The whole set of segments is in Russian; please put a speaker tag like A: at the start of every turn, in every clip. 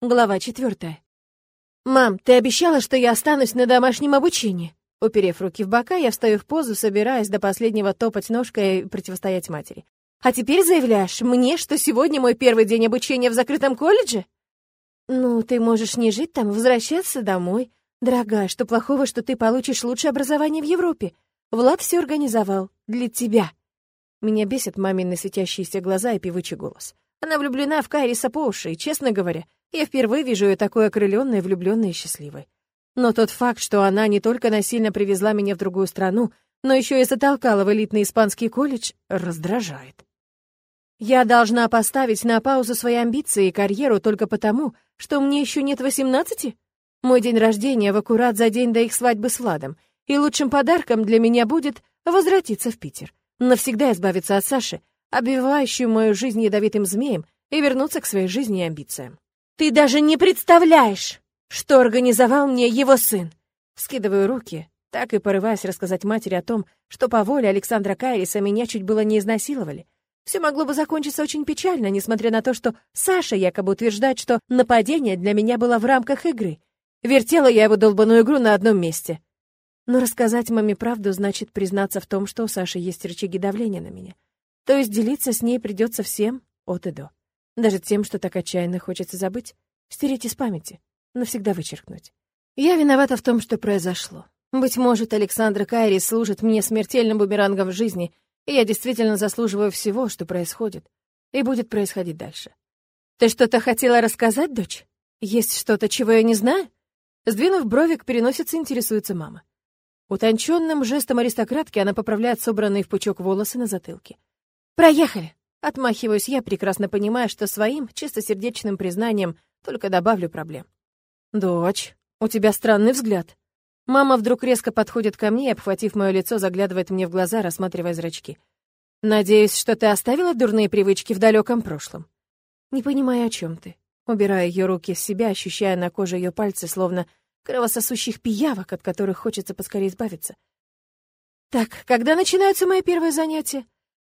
A: Глава четвертая. «Мам, ты обещала, что я останусь на домашнем обучении?» Уперев руки в бока, я встаю в позу, собираясь до последнего топать ножкой и противостоять матери. «А теперь заявляешь мне, что сегодня мой первый день обучения в закрытом колледже?» «Ну, ты можешь не жить там, возвращаться домой. Дорогая, что плохого, что ты получишь лучшее образование в Европе? Влад все организовал. Для тебя». Меня бесит мамины светящиеся глаза и певучий голос. Она влюблена в Кайриса по уши, и, честно говоря, я впервые вижу ее такой окрыленной, влюбленной и счастливой. Но тот факт, что она не только насильно привезла меня в другую страну, но еще и затолкала в элитный испанский колледж, раздражает. Я должна поставить на паузу свои амбиции и карьеру только потому, что мне еще нет восемнадцати? Мой день рождения в аккурат за день до их свадьбы с Владом, и лучшим подарком для меня будет возвратиться в Питер, навсегда избавиться от Саши, обвивающую мою жизнь ядовитым змеем, и вернуться к своей жизни и амбициям. Ты даже не представляешь, что организовал мне его сын. Скидываю руки, так и порываясь рассказать матери о том, что по воле Александра Кайриса меня чуть было не изнасиловали. Все могло бы закончиться очень печально, несмотря на то, что Саша якобы утверждает, что нападение для меня было в рамках игры. Вертела я его долбаную игру на одном месте. Но рассказать маме правду значит признаться в том, что у Саши есть рычаги давления на меня. То есть делиться с ней придется всем от и до. Даже тем, что так отчаянно хочется забыть, стереть из памяти, навсегда вычеркнуть. Я виновата в том, что произошло. Быть может, Александра Кайри служит мне смертельным бумерангом в жизни, и я действительно заслуживаю всего, что происходит, и будет происходить дальше. Ты что-то хотела рассказать, дочь? Есть что-то, чего я не знаю? Сдвинув брови к переносице, интересуется мама. Утонченным жестом аристократки она поправляет собранные в пучок волосы на затылке. «Проехали!» Отмахиваюсь я, прекрасно понимая, что своим чистосердечным признанием только добавлю проблем. «Дочь, у тебя странный взгляд». Мама вдруг резко подходит ко мне и, обхватив мое лицо, заглядывает мне в глаза, рассматривая зрачки. «Надеюсь, что ты оставила дурные привычки в далеком прошлом?» «Не понимаю, о чем ты». Убираю ее руки с себя, ощущая на коже ее пальцы, словно кровососущих пиявок, от которых хочется поскорее избавиться. «Так, когда начинаются мои первые занятия?»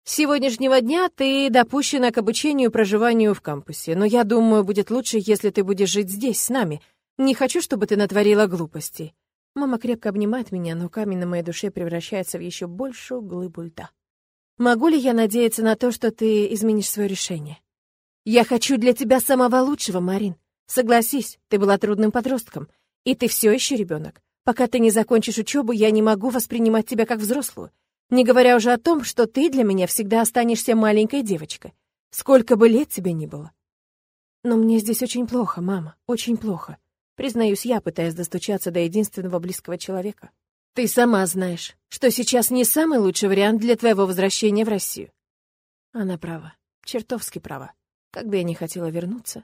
A: С сегодняшнего дня ты допущена к обучению и проживанию в кампусе, но я думаю, будет лучше, если ты будешь жить здесь, с нами. Не хочу, чтобы ты натворила глупостей. Мама крепко обнимает меня, но камень на моей душе превращается в еще большую глыбу льда. Могу ли я надеяться на то, что ты изменишь свое решение? Я хочу для тебя самого лучшего, Марин. Согласись, ты была трудным подростком, и ты все еще ребенок. Пока ты не закончишь учебу, я не могу воспринимать тебя как взрослую. Не говоря уже о том, что ты для меня всегда останешься маленькой девочкой, сколько бы лет тебе ни было. Но мне здесь очень плохо, мама, очень плохо. Признаюсь я, пытаясь достучаться до единственного близкого человека. Ты сама знаешь, что сейчас не самый лучший вариант для твоего возвращения в Россию. Она права, чертовски права. Как бы я ни хотела вернуться,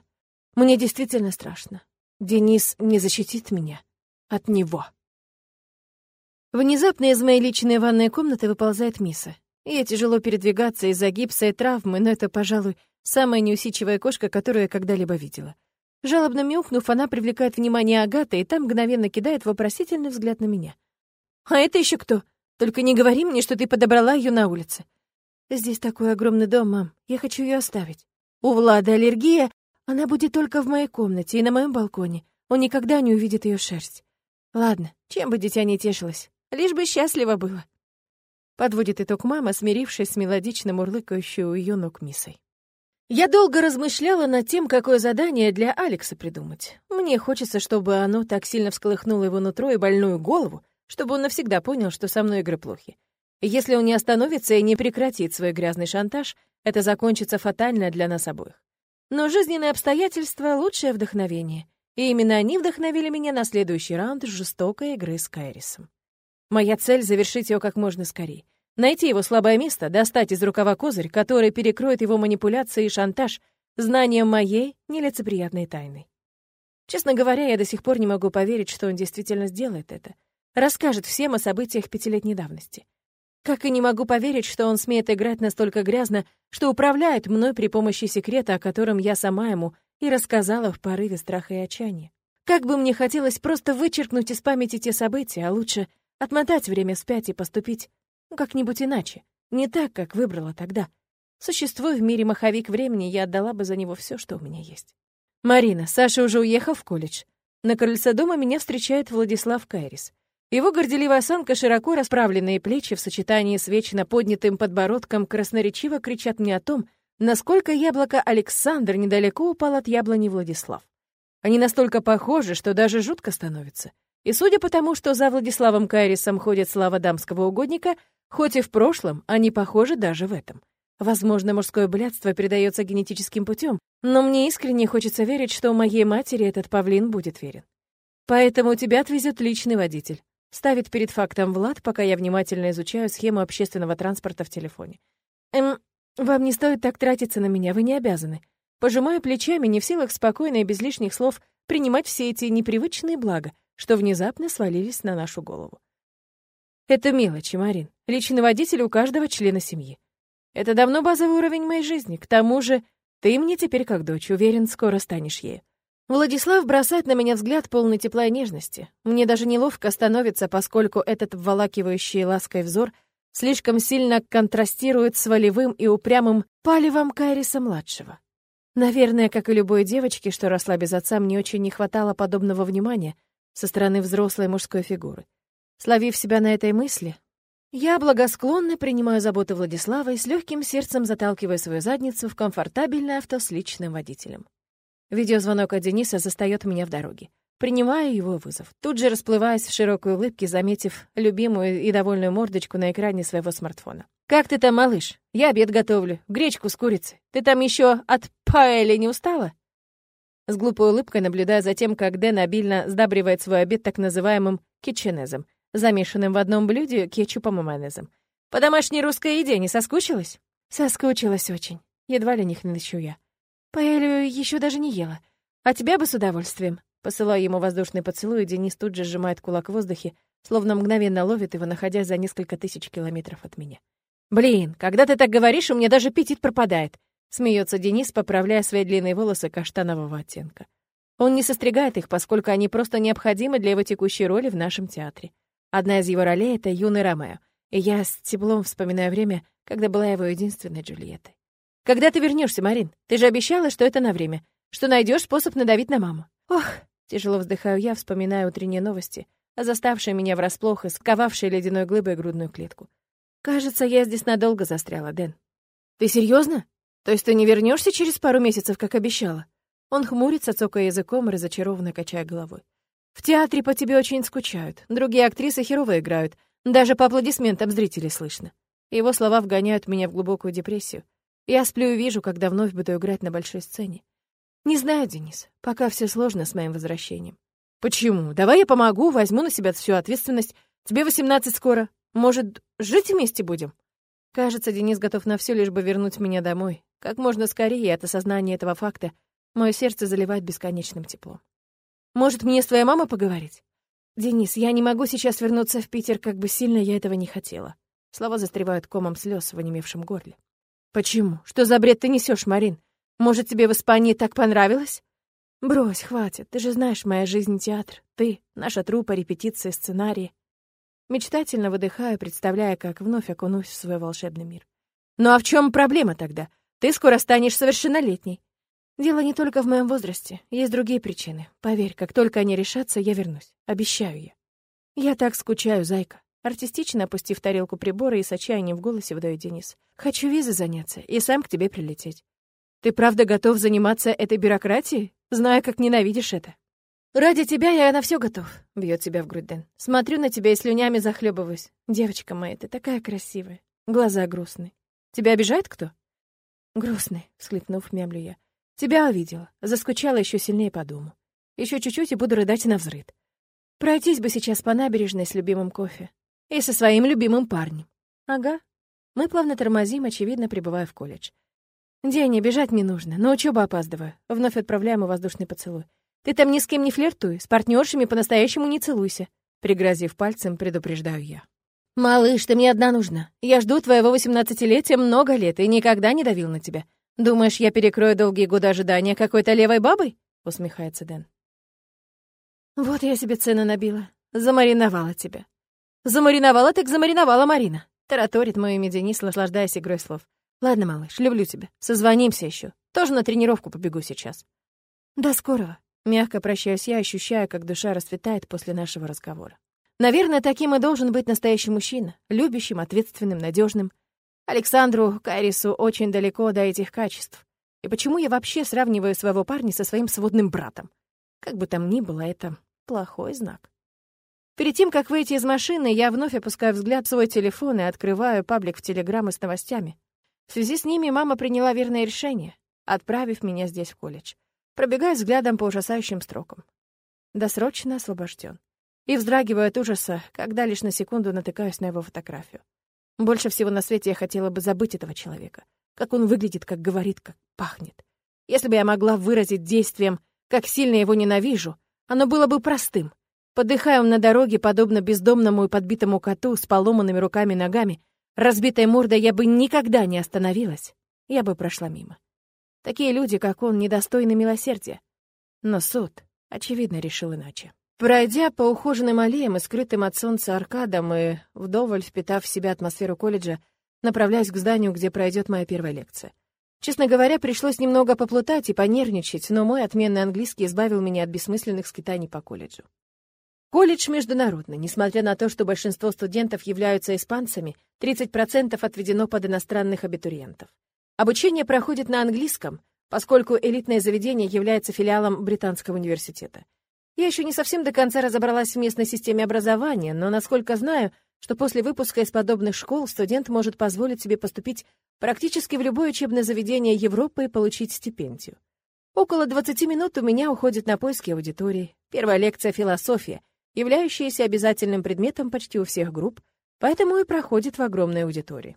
A: мне действительно страшно. Денис не защитит меня от него. Внезапно из моей личной ванной комнаты выползает Миса. Ей тяжело передвигаться из-за гипса и травмы, но это, пожалуй, самая неусидчивая кошка, которую я когда-либо видела. Жалобно мяукнув, она привлекает внимание Агаты и там мгновенно кидает вопросительный взгляд на меня. «А это еще кто? Только не говори мне, что ты подобрала ее на улице». «Здесь такой огромный дом, мам. Я хочу ее оставить. У Влада аллергия. Она будет только в моей комнате и на моем балконе. Он никогда не увидит ее шерсть. Ладно, чем бы дитя не тешилось. Лишь бы счастливо было. Подводит итог мама, смирившись с мелодично мурлыкающей у ее ног миссой. Я долго размышляла над тем, какое задание для Алекса придумать. Мне хочется, чтобы оно так сильно всколыхнуло его нутро и больную голову, чтобы он навсегда понял, что со мной игры плохи. если он не остановится и не прекратит свой грязный шантаж, это закончится фатально для нас обоих. Но жизненные обстоятельства — лучшее вдохновение. И именно они вдохновили меня на следующий раунд жестокой игры с Кайрисом. Моя цель — завершить ее как можно скорее. Найти его слабое место, достать из рукава козырь, который перекроет его манипуляции и шантаж знанием моей нелицеприятной тайны. Честно говоря, я до сих пор не могу поверить, что он действительно сделает это. Расскажет всем о событиях пятилетней давности. Как и не могу поверить, что он смеет играть настолько грязно, что управляет мной при помощи секрета, о котором я сама ему и рассказала в порыве страха и отчаяния. Как бы мне хотелось просто вычеркнуть из памяти те события, а лучше Отмотать время вспять и поступить ну, как-нибудь иначе. Не так, как выбрала тогда. Существуя в мире маховик времени, я отдала бы за него все, что у меня есть. «Марина, Саша уже уехал в колледж». На крыльце дома меня встречает Владислав Кайрис. Его горделивая осанка, широко расправленные плечи в сочетании с вечно поднятым подбородком красноречиво кричат мне о том, насколько яблоко Александр недалеко упал от яблони Владислав. Они настолько похожи, что даже жутко становится. И судя по тому, что за Владиславом Кайрисом ходит слава дамского угодника, хоть и в прошлом, они похожи даже в этом. Возможно, мужское блядство передается генетическим путем, но мне искренне хочется верить, что у моей матери этот павлин будет верен. Поэтому тебя отвезет личный водитель. Ставит перед фактом Влад, пока я внимательно изучаю схему общественного транспорта в телефоне. Эм, вам не стоит так тратиться на меня, вы не обязаны. Пожимаю плечами, не в силах спокойно и без лишних слов принимать все эти непривычные блага, что внезапно свалились на нашу голову. Это мелочи, Марин. Личный водитель у каждого члена семьи. Это давно базовый уровень моей жизни. К тому же, ты мне теперь как дочь, уверен, скоро станешь ею. Владислав бросает на меня взгляд полный тепла и нежности. Мне даже неловко становится, поскольку этот вволакивающий лаской взор слишком сильно контрастирует с волевым и упрямым палевом Кайриса-младшего. Наверное, как и любой девочке, что росла без отца, мне очень не хватало подобного внимания со стороны взрослой мужской фигуры. Словив себя на этой мысли, я благосклонно принимаю заботы Владислава и с легким сердцем заталкиваю свою задницу в комфортабельное авто с личным водителем. Видеозвонок от Дениса застаёт меня в дороге. Принимаю его вызов, тут же расплываясь в широкой улыбке, заметив любимую и довольную мордочку на экране своего смартфона. «Как ты там, малыш? Я обед готовлю. Гречку с курицей. Ты там еще от паэли не устала?» С глупой улыбкой наблюдаю за тем, как Дэн обильно сдабривает свой обед так называемым китченезом, замешанным в одном блюде кетчупом и майонезом. «По домашней русской еде не соскучилась?» «Соскучилась очень. Едва ли не хнычу я. Паэлью еще даже не ела. А тебя бы с удовольствием». Посылаю ему воздушный поцелуй, Денис тут же сжимает кулак в воздухе, словно мгновенно ловит его, находясь за несколько тысяч километров от меня. «Блин, когда ты так говоришь, у меня даже аппетит пропадает», — смеется Денис, поправляя свои длинные волосы каштанового оттенка. Он не состригает их, поскольку они просто необходимы для его текущей роли в нашем театре. Одна из его ролей — это юный Ромео, и я с теплом вспоминаю время, когда была его единственной Джульеттой. «Когда ты вернешься, Марин? Ты же обещала, что это на время, что найдешь способ надавить на маму». «Ох!» — тяжело вздыхаю я, вспоминая утренние новости, заставшие меня врасплох и сковавшие ледяной глыбой грудную клетку. «Кажется, я здесь надолго застряла, Дэн». «Ты серьезно? То есть ты не вернешься через пару месяцев, как обещала?» Он хмурится, цокая языком, разочарованно качая головой. В театре по тебе очень скучают. Другие актрисы херово играют. Даже по аплодисментам зрителей слышно. Его слова вгоняют меня в глубокую депрессию. Я сплю и вижу, когда вновь буду играть на большой сцене. Не знаю, Денис, пока все сложно с моим возвращением. Почему? Давай я помогу, возьму на себя всю ответственность. Тебе 18 скоро. Может, жить вместе будем? Кажется, Денис готов на все, лишь бы вернуть меня домой. Как можно скорее от осознания этого факта мое сердце заливает бесконечным теплом. Может, мне с твоей мамой поговорить? Денис, я не могу сейчас вернуться в Питер, как бы сильно я этого не хотела. Слова застревают комом слез в онемевшем горле. Почему? Что за бред ты несешь, Марин? Может, тебе в Испании так понравилось? Брось, хватит. Ты же знаешь, моя жизнь — театр. Ты — наша труппа, репетиции, сценарии. Мечтательно выдыхаю, представляя, как вновь окунусь в свой волшебный мир. Ну а в чем проблема тогда? Ты скоро станешь совершеннолетней. Дело не только в моем возрасте, есть другие причины. Поверь, как только они решатся, я вернусь. Обещаю я. Я так скучаю, зайка. Артистично опустив тарелку прибора и с отчаянием в голосе выдает Денис. Хочу визы заняться и сам к тебе прилететь. Ты правда готов заниматься этой бюрократией, зная, как ненавидишь это? Ради тебя я на все готов, бьет себя в грудь Дэн. Смотрю на тебя и слюнями захлебываюсь. Девочка моя, ты такая красивая. Глаза грустные. Тебя обижает кто? Грустный, всхлипнув, мямлю я. Тебя увидела, заскучала еще сильнее по дому. Еще чуть-чуть и буду рыдать на взрыд. Пройтись бы сейчас по набережной с любимым кофе. И со своим любимым парнем. Ага. Мы плавно тормозим, очевидно, прибывая в колледж. Деня, бежать не нужно, на учебу опаздываю. Вновь отправляем и воздушный поцелуй. Ты там ни с кем не флиртуй, с партнершами по-настоящему не целуйся. Пригрозив пальцем, предупреждаю я. «Малыш, ты мне одна нужна. Я жду твоего восемнадцатилетия много лет и никогда не давил на тебя. «Думаешь, я перекрою долгие годы ожидания какой-то левой бабой?» — усмехается Дэн. «Вот я себе цены набила. Замариновала тебя». «Замариновала, так замариновала Марина», — тараторит мой имя Денис, наслаждаясь игрой слов. «Ладно, малыш, люблю тебя. Созвонимся еще. Тоже на тренировку побегу сейчас». До скорого. Мягко прощаюсь я, ощущая, как душа расцветает после нашего разговора. Наверное, таким и должен быть настоящий мужчина. Любящим, ответственным, надежным. Александру Кайрису очень далеко до этих качеств. И почему я вообще сравниваю своего парня со своим сводным братом? Как бы там ни было, это плохой знак. Перед тем, как выйти из машины, я вновь опускаю взгляд в свой телефон и открываю паблик в Телеграм с новостями. В связи с ними мама приняла верное решение, отправив меня здесь в колледж. Пробегаю взглядом по ужасающим строкам. Досрочно освобожден. И вздрагиваю от ужаса, когда лишь на секунду натыкаюсь на его фотографию. Больше всего на свете я хотела бы забыть этого человека. Как он выглядит, как говорит, как пахнет. Если бы я могла выразить действием, как сильно его ненавижу, оно было бы простым. Подыхаем на дороге, подобно бездомному и подбитому коту с поломанными руками и ногами, разбитой мордой я бы никогда не остановилась. Я бы прошла мимо. Такие люди, как он, недостойны милосердия. Но суд, очевидно, решил иначе. Пройдя по ухоженным аллеям и скрытым от солнца аркадам и вдоволь впитав в себя атмосферу колледжа, направляюсь к зданию, где пройдет моя первая лекция. Честно говоря, пришлось немного поплутать и понервничать, но мой отменный английский избавил меня от бессмысленных скитаний по колледжу. Колледж международный. Несмотря на то, что большинство студентов являются испанцами, 30% отведено под иностранных абитуриентов. Обучение проходит на английском, поскольку элитное заведение является филиалом Британского университета. Я еще не совсем до конца разобралась в местной системе образования, но, насколько знаю, что после выпуска из подобных школ студент может позволить себе поступить практически в любое учебное заведение Европы и получить стипендию. Около 20 минут у меня уходит на поиски аудитории. Первая лекция — философия, являющаяся обязательным предметом почти у всех групп, поэтому и проходит в огромной аудитории.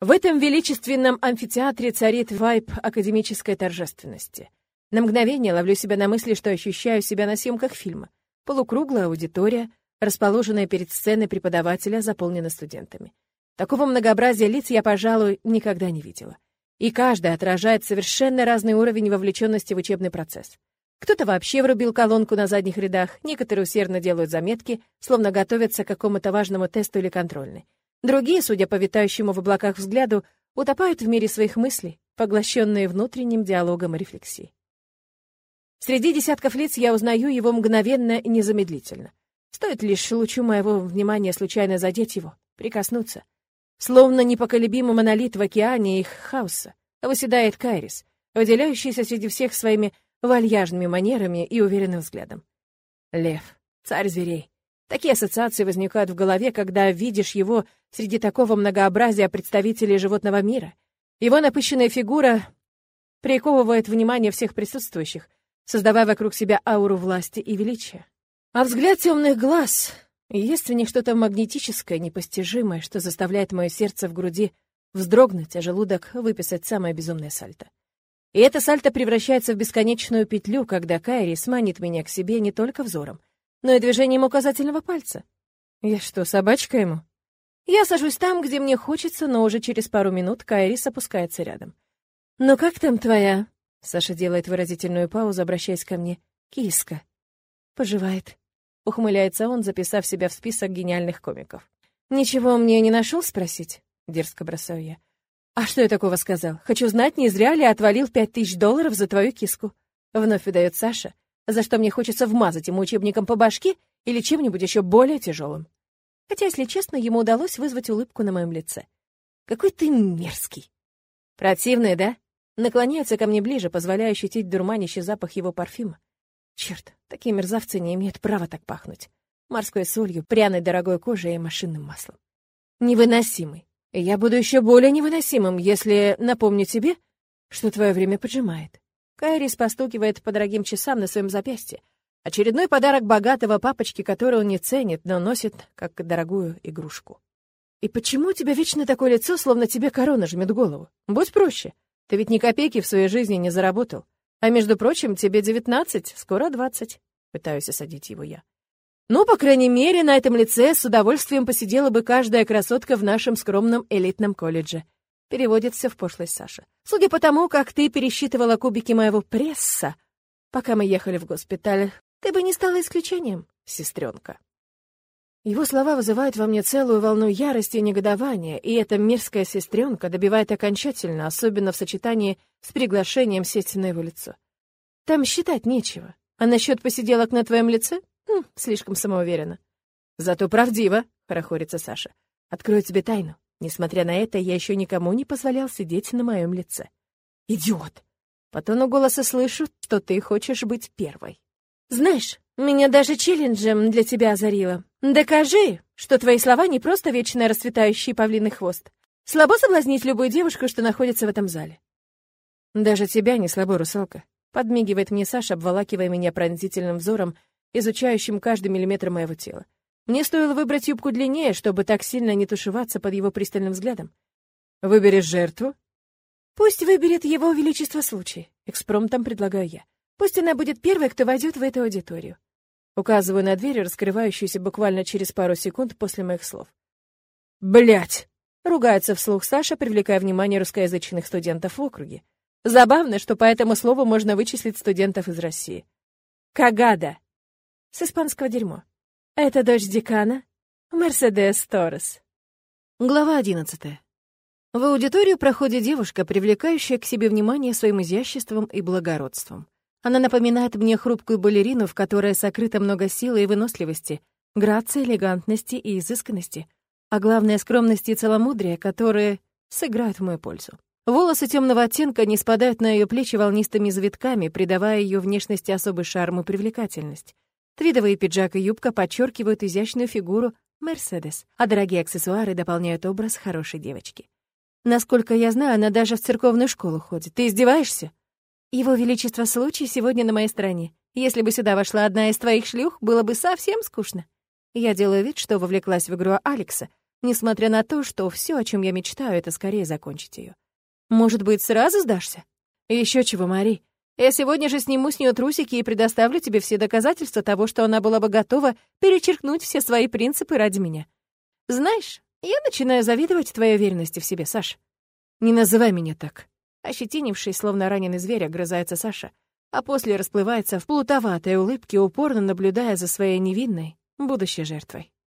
A: В этом величественном амфитеатре царит вайб академической торжественности. На мгновение ловлю себя на мысли, что ощущаю себя на съемках фильма. Полукруглая аудитория, расположенная перед сценой преподавателя, заполнена студентами. Такого многообразия лиц я, пожалуй, никогда не видела. И каждый отражает совершенно разный уровень вовлеченности в учебный процесс. Кто-то вообще врубил колонку на задних рядах, некоторые усердно делают заметки, словно готовятся к какому-то важному тесту или контрольной. Другие, судя по витающему в облаках взгляду, утопают в мире своих мыслей, поглощенные внутренним диалогом и рефлексией. Среди десятков лиц я узнаю его мгновенно и незамедлительно. Стоит лишь лучу моего внимания случайно задеть его, прикоснуться. Словно непоколебимый монолит в океане их хаоса, выседает Кайрис, выделяющийся среди всех своими вальяжными манерами и уверенным взглядом. Лев, царь зверей. Такие ассоциации возникают в голове, когда видишь его среди такого многообразия представителей животного мира. Его напыщенная фигура приковывает внимание всех присутствующих, создавая вокруг себя ауру власти и величия. А взгляд темных глаз... Есть в них что-то магнетическое, непостижимое, что заставляет мое сердце в груди вздрогнуть, а желудок выписать самое безумное сальто. И это сальто превращается в бесконечную петлю, когда Кайри сманит меня к себе не только взором, но и движением указательного пальца. Я что, собачка ему? Я сажусь там, где мне хочется, но уже через пару минут Кайрис опускается рядом. «Ну как там твоя?» Саша делает выразительную паузу, обращаясь ко мне. «Киска». «Поживает». Ухмыляется он, записав себя в список гениальных комиков. «Ничего мне не нашел спросить?» Дерзко бросаю я. «А что я такого сказал? Хочу знать, не зря ли отвалил пять тысяч долларов за твою киску?» Вновь выдает Саша, за что мне хочется вмазать ему учебником по башке или чем-нибудь еще более тяжелым. Хотя, если честно, ему удалось вызвать улыбку на моем лице. «Какой ты мерзкий!» «Противный, да?» Наклоняется ко мне ближе, позволяя ощутить дурманящий запах его парфюма. Черт, такие мерзавцы не имеют права так пахнуть. Морской солью, пряной дорогой кожей и машинным маслом. Невыносимый. Я буду еще более невыносимым, если напомню тебе, что твое время поджимает. Кайрис постукивает по дорогим часам на своем запястье. Очередной подарок богатого папочки, который он не ценит, но носит как дорогую игрушку. И почему у тебя вечно такое лицо, словно тебе корона жмет голову? Будь проще. Ты ведь ни копейки в своей жизни не заработал. А между прочим, тебе девятнадцать, скоро двадцать. Пытаюсь осадить его я. Ну, по крайней мере, на этом лице с удовольствием посидела бы каждая красотка в нашем скромном элитном колледже. Переводит все в пошлость Саша. Судя по тому, как ты пересчитывала кубики моего пресса, пока мы ехали в госпиталь, ты бы не стала исключением, сестренка. Его слова вызывают во мне целую волну ярости и негодования, и эта мерзкая сестренка добивает окончательно, особенно в сочетании с приглашением сесть на его лицо. Там считать нечего. А насчет посиделок на твоем лице? Хм, слишком самоуверенно. Зато правдиво, хорохорится Саша. Открою тебе тайну. Несмотря на это, я еще никому не позволял сидеть на моем лице. Идиот! По тону голоса слышу, что ты хочешь быть первой. Знаешь, меня даже челленджем для тебя озарило. Докажи, что твои слова не просто вечно расцветающий павлиный хвост. Слабо соблазнить любую девушку, что находится в этом зале. Даже тебя не слабо, русалка. Подмигивает мне Саша, обволакивая меня пронзительным взором, изучающим каждый миллиметр моего тела. Мне стоило выбрать юбку длиннее, чтобы так сильно не тушеваться под его пристальным взглядом. Выберешь жертву? Пусть выберет его величество случай. Экспромтом предлагаю я. Пусть она будет первой, кто войдет в эту аудиторию. Указываю на дверь, раскрывающуюся буквально через пару секунд после моих слов. Блять! ругается вслух Саша, привлекая внимание русскоязычных студентов в округе. Забавно, что по этому слову можно вычислить студентов из России. Кагада. С испанского дерьмо. Это дочь декана. Мерседес Торрес. Глава одиннадцатая. В аудиторию проходит девушка, привлекающая к себе внимание своим изяществом и благородством. Она напоминает мне хрупкую балерину, в которой сокрыто много силы и выносливости, грации, элегантности и изысканности, а главное — скромности и целомудрия, которые сыграют в мою пользу. Волосы темного оттенка не спадают на ее плечи волнистыми завитками, придавая ее внешности особый шарм и привлекательность. Твидовый пиджак и юбка подчеркивают изящную фигуру Мерседес, а дорогие аксессуары дополняют образ хорошей девочки. Насколько я знаю, она даже в церковную школу ходит. Ты издеваешься? Его Величество случай сегодня на моей стороне. Если бы сюда вошла одна из твоих шлюх, было бы совсем скучно. Я делаю вид, что вовлеклась в игру Алекса, несмотря на то, что все, о чем я мечтаю, это скорее закончить ее. Может быть, сразу сдашься? Еще чего, Мари. Я сегодня же сниму с нее трусики и предоставлю тебе все доказательства того, что она была бы готова перечеркнуть все свои принципы ради меня. Знаешь, я начинаю завидовать твоей уверенности в себе, Саш. Не называй меня так. Ощетинившись, словно раненый зверь, огрызается Саша, а после расплывается в плутоватой улыбке, упорно наблюдая за своей невинной будущей жертвой.